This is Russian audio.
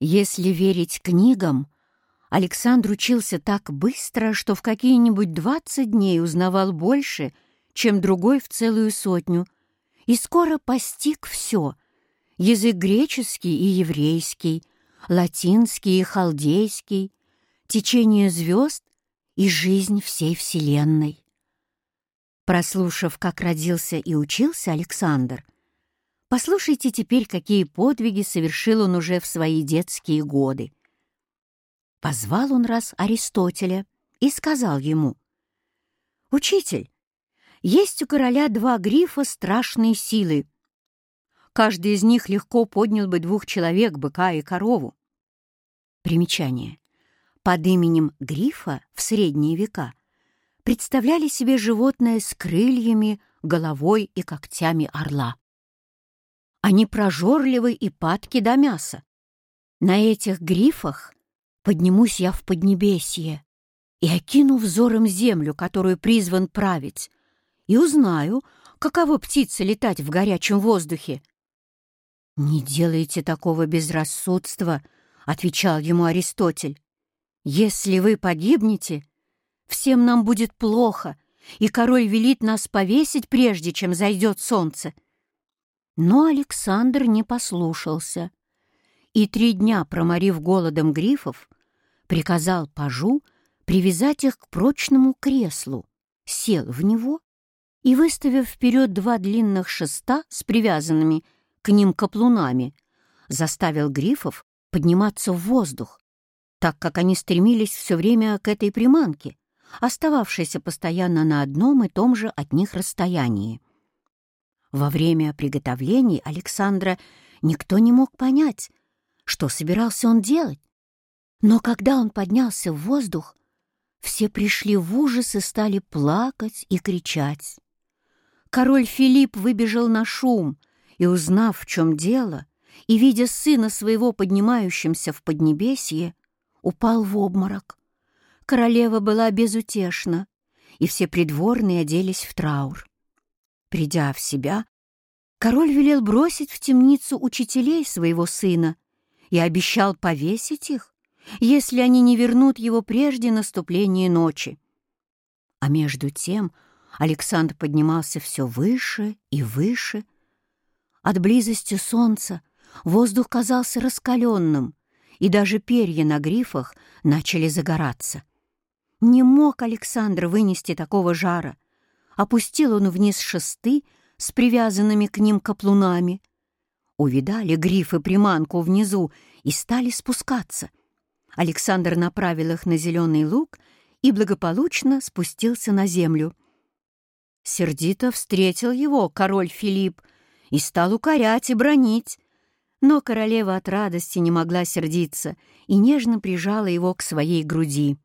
Если верить книгам, Александр учился так быстро, что в какие-нибудь двадцать дней узнавал больше, чем другой в целую сотню, и скоро постиг все — язык греческий и еврейский, латинский и халдейский, течение звезд и жизнь всей Вселенной. Прослушав, как родился и учился Александр, послушайте теперь, какие подвиги совершил он уже в свои детские годы. Позвал он раз Аристотеля и сказал ему, «Учитель, есть у короля два грифа страшной силы. Каждый из них легко поднял бы двух человек, быка и корову. Примечание. Под именем грифа в средние века представляли себе животное с крыльями, головой и когтями орла. Они прожорливы и падки до мяса. На этих грифах поднимусь я в Поднебесье и окину взором землю, которую призван править, и узнаю, каково птице летать в горячем воздухе. «Не делайте такого безрассудства», — отвечал ему Аристотель. «Если вы погибнете, всем нам будет плохо, и король велит нас повесить, прежде чем зайдет солнце». Но Александр не послушался, и три дня, проморив голодом грифов, приказал пажу привязать их к прочному креслу, сел в него и, выставив вперед два длинных шеста с привязанными к ним каплунами, заставил грифов подниматься в воздух, так как они стремились все время к этой приманке, остававшейся постоянно на одном и том же от них расстоянии. Во время приготовлений Александра никто не мог понять, что собирался он делать. Но когда он поднялся в воздух, все пришли в ужас и стали плакать и кричать. Король Филипп выбежал на шум и, узнав, в чем дело, и, видя сына своего поднимающимся в Поднебесье, упал в обморок. Королева была безутешна, и все придворные оделись в траур. Придя в себя, король велел бросить в темницу учителей своего сына и обещал повесить их, если они не вернут его прежде наступления ночи. А между тем Александр поднимался все выше и выше. От близости солнца воздух казался раскаленным, и даже перья на грифах начали загораться. Не мог Александр вынести такого жара. Опустил он вниз шесты с привязанными к ним каплунами. Увидали грифы приманку внизу и стали спускаться. Александр направил их на зеленый луг и благополучно спустился на землю — Сердито встретил его король Филипп и стал укорять и бронить. Но королева от радости не могла сердиться и нежно прижала его к своей груди.